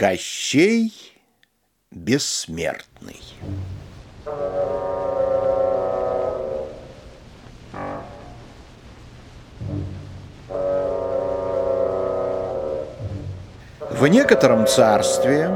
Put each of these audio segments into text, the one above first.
Кощей бессмертный. В некотором царстве,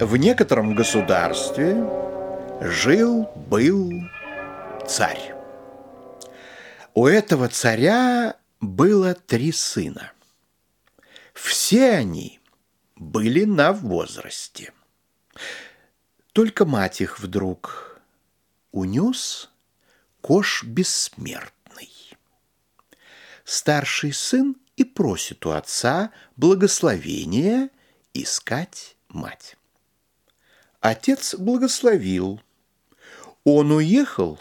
в некотором государстве жил-был царь. У этого царя было три сына. Все они были на возрасте. Только мать их вдруг унес кош бессмертный. Старший сын и просит у отца благословения искать мать. Отец благословил. Он уехал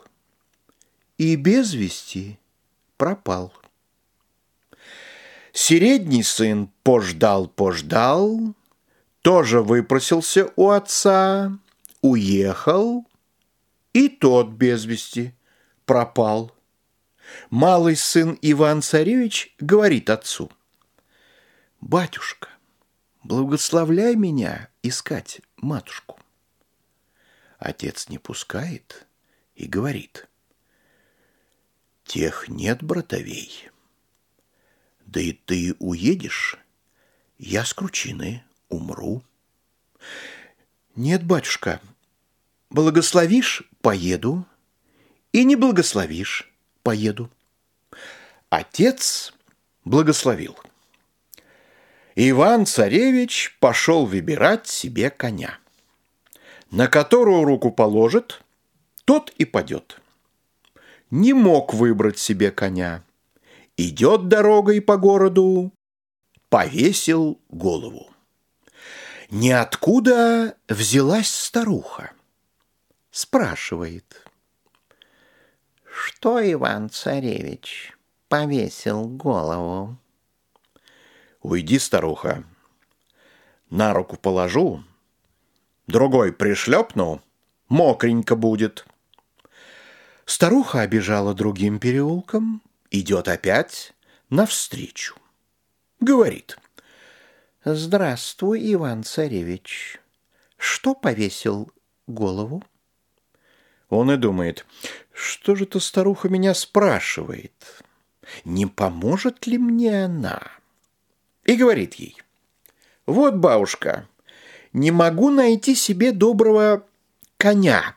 и без вести пропал. Средний сын пождал-пождал, тоже выпросился у отца, уехал, и тот без вести пропал. Малый сын Иван-Царевич говорит отцу, «Батюшка, благословляй меня искать матушку». Отец не пускает и говорит, «Тех нет братовей». Да и ты уедешь, я с кручины умру. Нет, батюшка, благословишь — поеду, и не благословишь — поеду. Отец благословил. Иван-царевич пошел выбирать себе коня. На которую руку положит, тот и падет. Не мог выбрать себе коня идет дорогой по городу, повесил голову. Ниоткуда взялась старуха. Спрашивает. Что, Иван-царевич, повесил голову? Уйди, старуха. На руку положу, другой пришлепну, мокренько будет. Старуха обежала другим переулком, идет опять навстречу. Говорит. Здравствуй, Иван-царевич. Что повесил голову? Он и думает, что же эта старуха меня спрашивает? Не поможет ли мне она? И говорит ей, вот, бабушка, не могу найти себе доброго коня.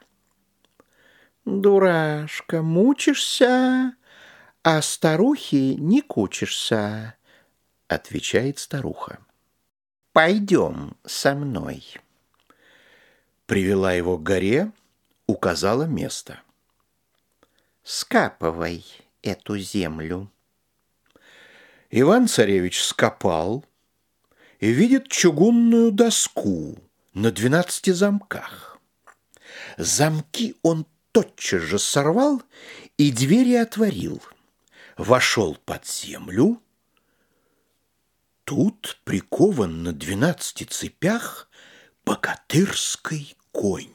Дурашка, мучишься, «А старухи не кучишься», — отвечает старуха. «Пойдем со мной». Привела его к горе, указала место. «Скапывай эту землю». Иван-царевич скопал и видит чугунную доску на двенадцати замках. Замки он тотчас же сорвал и двери отворил — вошел под землю. Тут прикован на двенадцати цепях богатырский конь.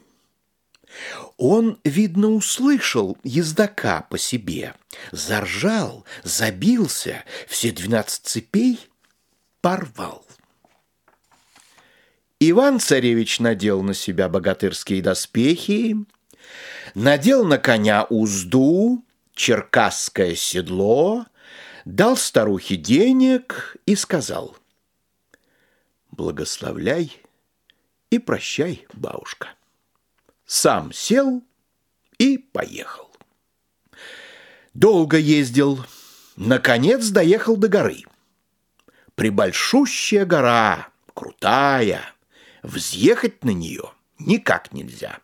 Он, видно, услышал ездака по себе, заржал, забился, все двенадцать цепей порвал. Иван-царевич надел на себя богатырские доспехи, надел на коня узду, черкасское седло, дал старухе денег и сказал «Благословляй и прощай, бабушка». Сам сел и поехал. Долго ездил, наконец доехал до горы. Прибольшущая гора, крутая, взъехать на нее никак нельзя.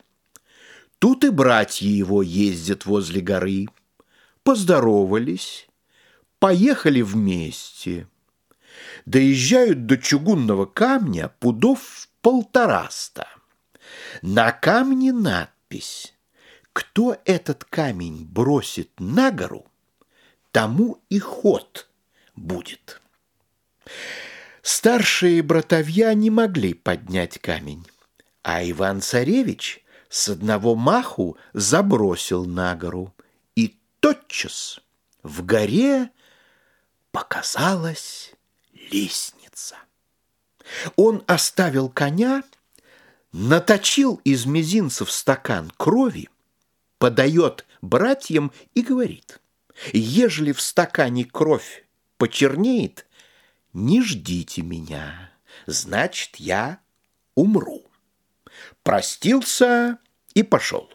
Тут и братья его ездят возле горы – поздоровались, поехали вместе. Доезжают до чугунного камня пудов полтораста. На камне надпись «Кто этот камень бросит на гору, тому и ход будет». Старшие братовья не могли поднять камень, а Иван-царевич с одного маху забросил на гору – тотчас в горе показалась лестница. Он оставил коня, наточил из мизинцев стакан крови, подает братьям и говорит, «Ежели в стакане кровь почернеет, не ждите меня, значит, я умру». Простился и пошел.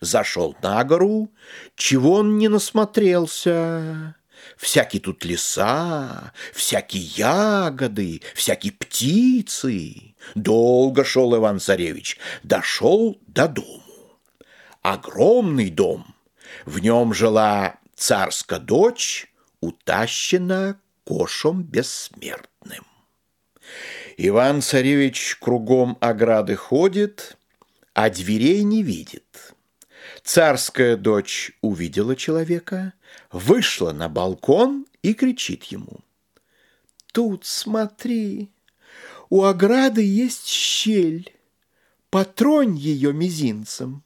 Зашел на гору, чего он не насмотрелся. Всякие тут леса, всякие ягоды, всякие птицы. Долго шел Иван-Царевич, дошел до дому. Огромный дом. В нем жила царская дочь, утащена кошем бессмертным. Иван-царевич кругом ограды ходит, а дверей не видит. Царская дочь увидела человека, вышла на балкон и кричит ему. «Тут смотри, у ограды есть щель, потронь ее мизинцем,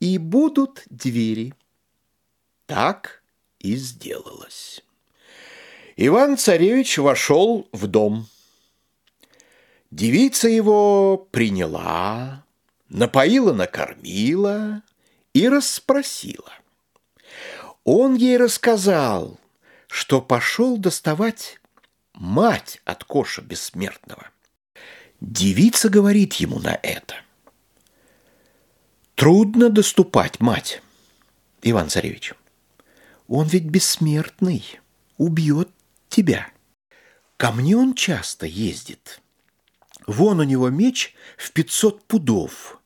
и будут двери». Так и сделалось. Иван-царевич вошел в дом. Девица его приняла, напоила, накормила и расспросила. Он ей рассказал, что пошел доставать мать от Коша Бессмертного. Девица говорит ему на это. Трудно доступать мать, Иван-царевич. Он ведь бессмертный, убьет тебя. Ко мне он часто ездит. Вон у него меч в пятьсот пудов.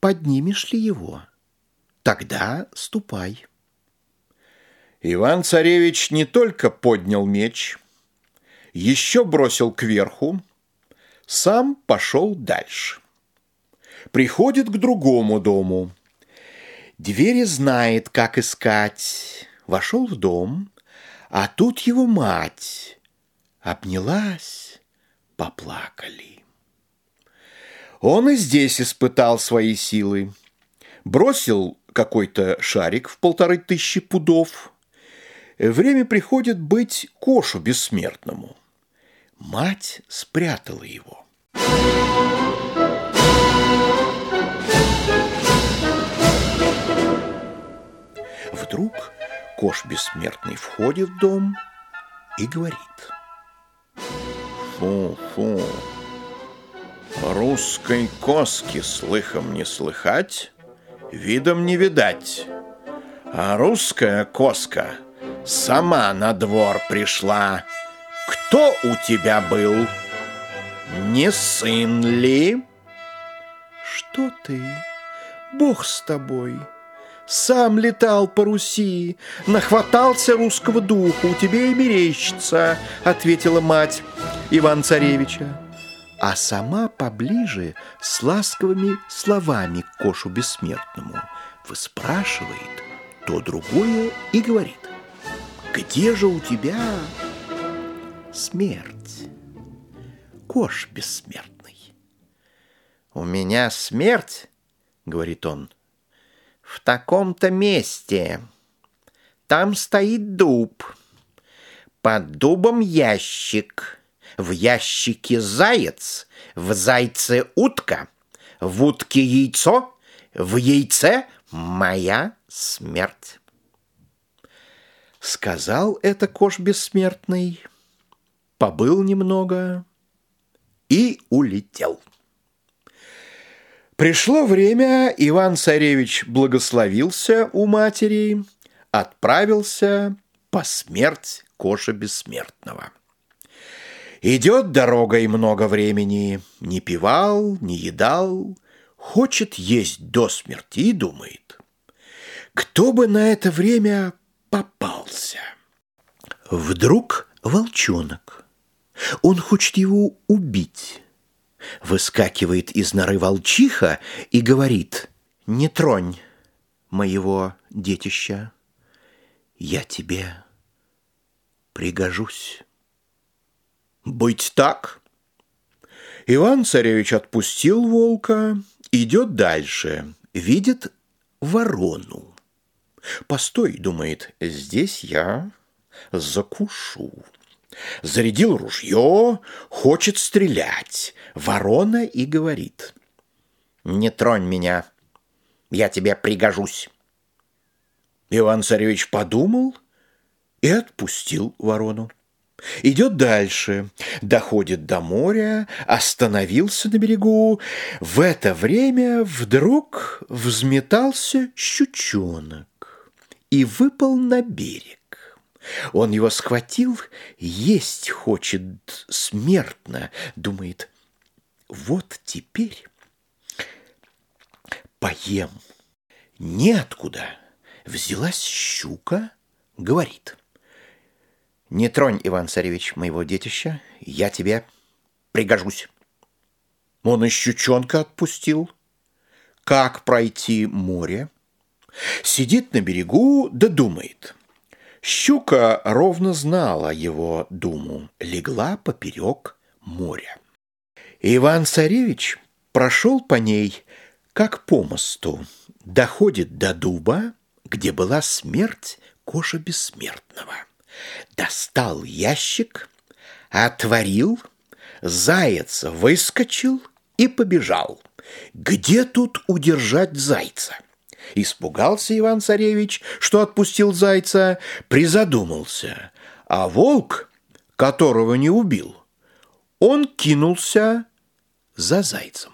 Поднимешь ли его? Тогда ступай. Иван-царевич не только поднял меч, еще бросил кверху, сам пошел дальше. Приходит к другому дому. Двери знает, как искать. Вошел в дом, а тут его мать. Обнялась, поплакали. Он и здесь испытал свои силы. Бросил какой-то шарик в полторы тысячи пудов. Время приходит быть Кошу бессмертному. Мать спрятала его. Вдруг Кош бессмертный входит в дом и говорит. Фу-фу, русской коски слыхом не слыхать, видом не видать. А русская коска сама на двор пришла. Кто у тебя был? Не сын ли? Что ты? Бог с тобой. Сам летал по Руси, нахватался русского духа, у тебя и мерещится, ответила мать Иван-Царевича а сама поближе с ласковыми словами к Кошу Бессмертному выспрашивает то другое и говорит, «Где же у тебя смерть, Кош Бессмертный?» «У меня смерть, — говорит он, — в таком-то месте. Там стоит дуб, под дубом ящик» В ящике заяц, в зайце утка, в утке яйцо, в яйце моя смерть. Сказал это кош бессмертный, побыл немного и улетел. Пришло время, Иван-царевич благословился у матери, отправился по смерть Коша Бессмертного. Идет дорогой много времени, не пивал, не едал, хочет есть до смерти и думает, кто бы на это время попался. Вдруг волчонок, он хочет его убить. Выскакивает из норы волчиха и говорит, не тронь моего детища, я тебе пригожусь. Быть так? Иван-царевич отпустил волка, идет дальше, видит ворону. Постой, думает, здесь я закушу. Зарядил ружье, хочет стрелять. Ворона и говорит. «Не тронь меня, я тебе пригожусь». Иван-царевич подумал и отпустил ворону. Идет дальше, доходит до моря, остановился на берегу. В это время вдруг взметался щучонок и выпал на берег. Он его схватил, есть хочет смертно, думает, вот теперь поем. Неоткуда взялась щука, говорит — не тронь, Иван-царевич, моего детища, я тебе пригожусь. Он и щучонка отпустил. Как пройти море? Сидит на берегу, да думает. Щука ровно знала его думу, легла поперек моря. Иван-царевич прошел по ней, как по мосту, доходит до дуба, где была смерть Коша Бессмертного достал ящик, отворил, заяц выскочил и побежал. Где тут удержать зайца? Испугался Иван-царевич, что отпустил зайца, призадумался. А волк, которого не убил, он кинулся за зайцем.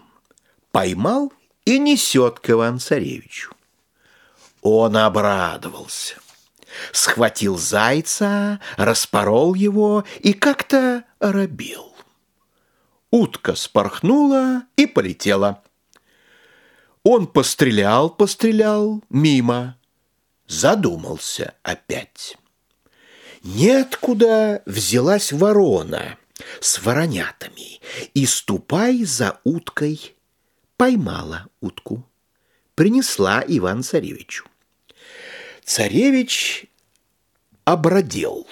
Поймал и несет к Иван-царевичу. Он обрадовался схватил зайца, распорол его и как-то оробил. Утка спорхнула и полетела. Он пострелял, пострелял, мимо. Задумался опять. Неоткуда взялась ворона с воронятами и, ступай за уткой, поймала утку, принесла Иван-царевичу. Царевич обродел,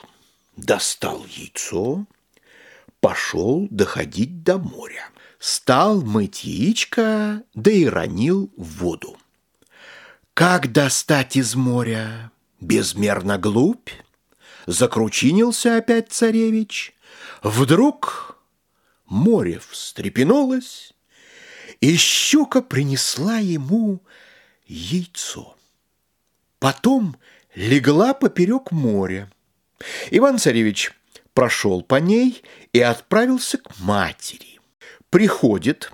достал яйцо, пошел доходить до моря. Стал мыть яичко, да и ронил в воду. Как достать из моря? Безмерно глубь. Закручинился опять царевич. Вдруг море встрепенулось, и щука принесла ему яйцо. Потом легла поперек моря. Иван-царевич прошел по ней и отправился к матери. Приходит,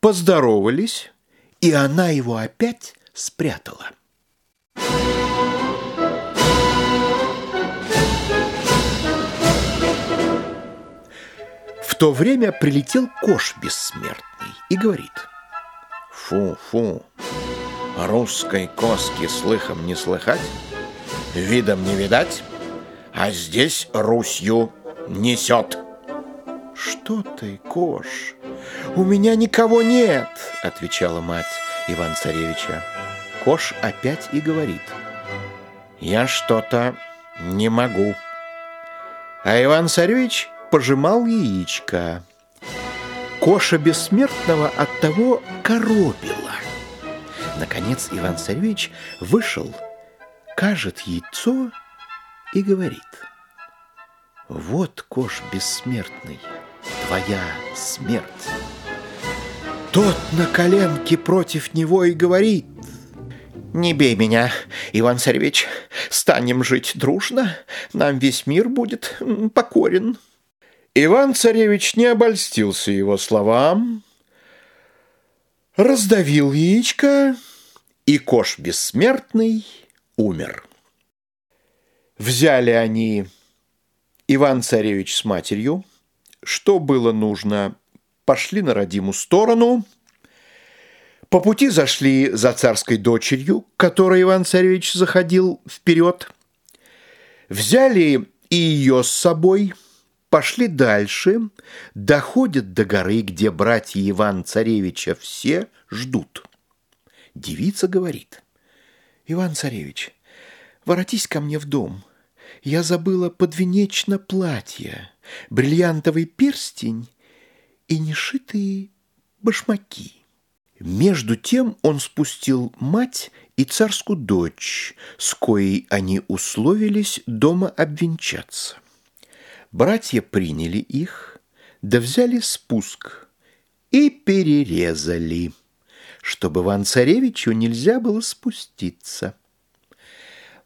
поздоровались, и она его опять спрятала. В то время прилетел кош бессмертный и говорит, «Фу, фу, Русской коски слыхом не слыхать, видом не видать, а здесь Русью несет. Что ты, Кош? У меня никого нет, отвечала мать Иван-Царевича. Кош опять и говорит. Я что-то не могу. А Иван-Царевич пожимал яичко. Коша бессмертного от того коробила. Наконец Иван-Царевич вышел, кажет яйцо и говорит. Вот, кош бессмертный, твоя смерть. Тот на коленке против него и говорит. Не бей меня, Иван-Царевич, станем жить дружно, нам весь мир будет покорен. Иван-Царевич не обольстился его словам, раздавил яичко, и Кош Бессмертный умер. Взяли они Иван-Царевич с матерью, что было нужно, пошли на родимую сторону, по пути зашли за царской дочерью, к которой Иван-Царевич заходил вперед, взяли и ее с собой – Пошли дальше, доходят до горы, где братья Иван-Царевича все ждут. Девица говорит, «Иван-Царевич, воротись ко мне в дом. Я забыла подвенечно платье, бриллиантовый перстень и нешитые башмаки». Между тем он спустил мать и царскую дочь, с коей они условились дома обвенчаться. Братья приняли их, да взяли спуск и перерезали, чтобы Иван-Царевичу нельзя было спуститься.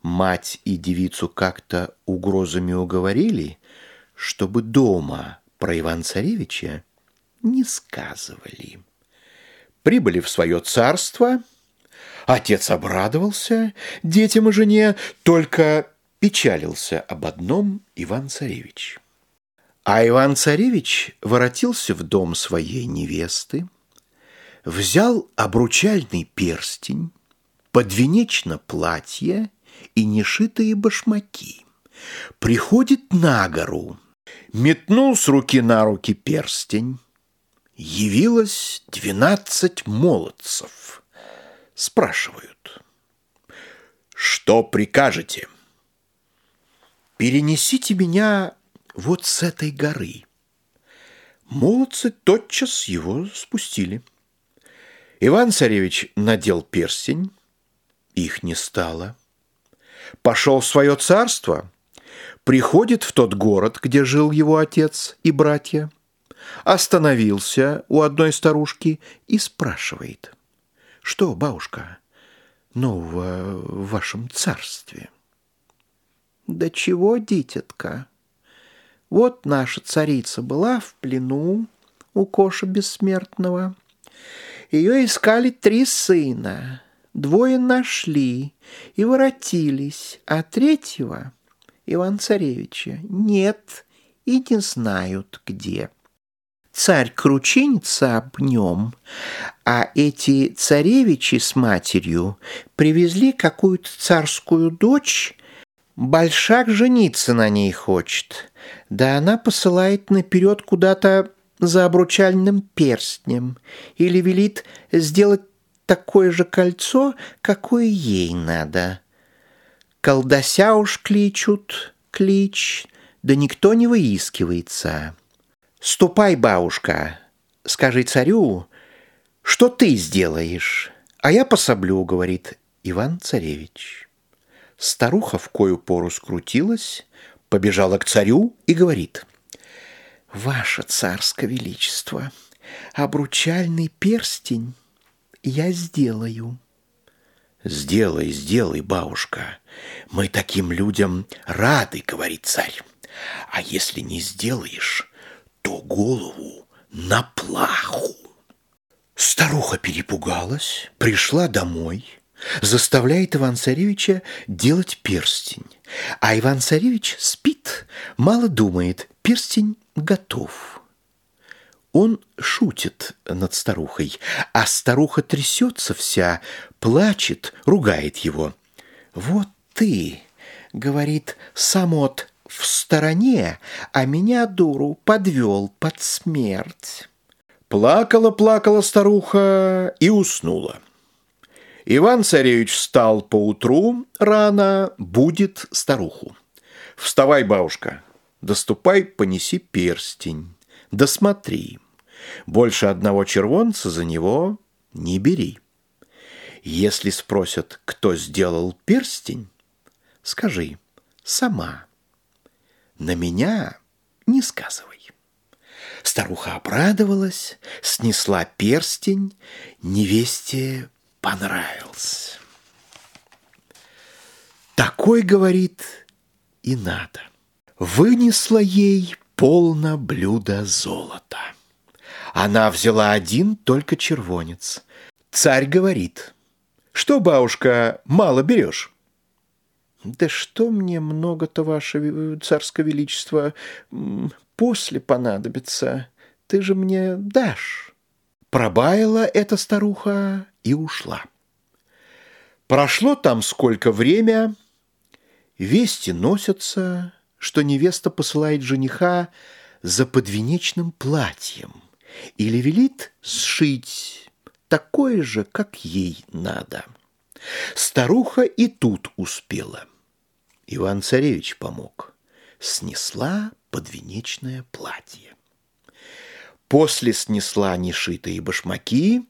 Мать и девицу как-то угрозами уговорили, чтобы дома про Иван-Царевича не сказывали. Прибыли в свое царство, отец обрадовался детям и жене, только печалился об одном Иван-Царевич. А Иван-Царевич воротился в дом своей невесты, взял обручальный перстень, подвенечно платье и нешитые башмаки. Приходит на гору, метнул с руки на руки перстень. Явилось двенадцать молодцев. Спрашивают, что прикажете? Перенесите меня вот с этой горы. Молодцы тотчас его спустили. Иван-царевич надел перстень, их не стало. Пошел в свое царство, приходит в тот город, где жил его отец и братья, остановился у одной старушки и спрашивает, «Что, бабушка, нового в вашем царстве?» «Да чего, дитятка? Вот наша царица была в плену у Коша Бессмертного. Ее искали три сына, двое нашли и воротились, а третьего, Иван-Царевича, нет и не знают где. Царь кручинится об нем, а эти царевичи с матерью привезли какую-то царскую дочь, Большак жениться на ней хочет, да она посылает наперед куда-то за обручальным перстнем или велит сделать такое же кольцо, какое ей надо. Колдося уж кличут, клич, да никто не выискивается. «Ступай, бабушка, скажи царю, что ты сделаешь, а я пособлю», — говорит Иван-царевич. Старуха в кою пору скрутилась, побежала к царю и говорит, «Ваше царское величество, обручальный перстень я сделаю». «Сделай, сделай, бабушка, мы таким людям рады», — говорит царь. «А если не сделаешь, то голову на плаху». Старуха перепугалась, пришла домой — заставляет Иван-Царевича делать перстень. А Иван-Царевич спит, мало думает, перстень готов. Он шутит над старухой, а старуха трясется вся, плачет, ругает его. «Вот ты, — говорит, — самот в стороне, а меня, дуру, подвел под смерть». Плакала-плакала старуха и уснула. Иван-царевич встал поутру рано, будет старуху. «Вставай, бабушка, доступай, понеси перстень, досмотри. Больше одного червонца за него не бери. Если спросят, кто сделал перстень, скажи «сама». На меня не сказывай. Старуха обрадовалась, снесла перстень, невесте понравился. Такой, говорит, и надо. Вынесла ей полно блюда золота. Она взяла один только червонец. Царь говорит, что, бабушка, мало берешь? Да что мне много-то, ваше царское величество, после понадобится. Ты же мне дашь. Пробаяла эта старуха и ушла. Прошло там сколько время, вести носятся, что невеста посылает жениха за подвенечным платьем или велит сшить такое же, как ей надо. Старуха и тут успела. Иван-царевич помог. Снесла подвенечное платье. После снесла нешитые башмаки,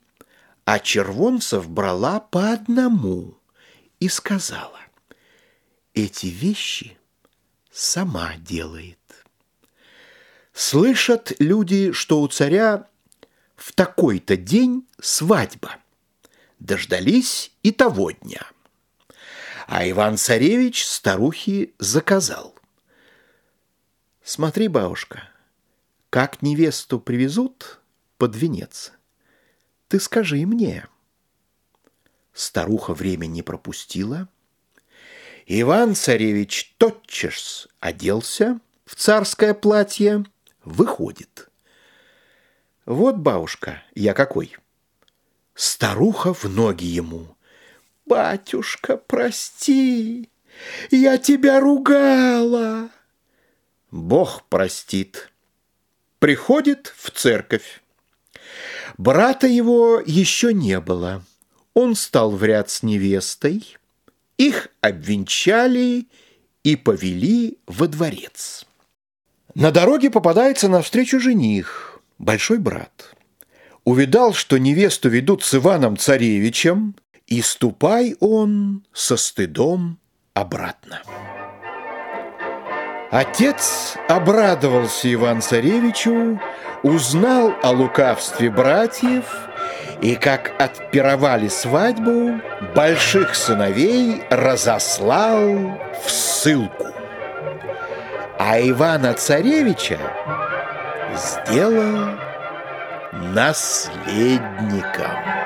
а червонцев брала по одному и сказала, «Эти вещи сама делает». Слышат люди, что у царя в такой-то день свадьба. Дождались и того дня. А Иван-царевич старухи заказал. Смотри, бабушка, как невесту привезут под венец, ты скажи мне. Старуха время не пропустила. Иван-царевич тотчас оделся в царское платье, выходит. Вот, бабушка, я какой. Старуха в ноги ему. «Батюшка, прости, я тебя ругала!» Бог простит. Приходит в церковь. Брата его еще не было. Он стал в ряд с невестой. Их обвенчали и повели во дворец. На дороге попадается навстречу жених, большой брат. Увидал, что невесту ведут с Иваном Царевичем, и ступай он со стыдом обратно. Отец обрадовался Иван-Царевичу, узнал о лукавстве братьев и, как отпировали свадьбу, больших сыновей разослал в ссылку. А Ивана-Царевича сделал наследником.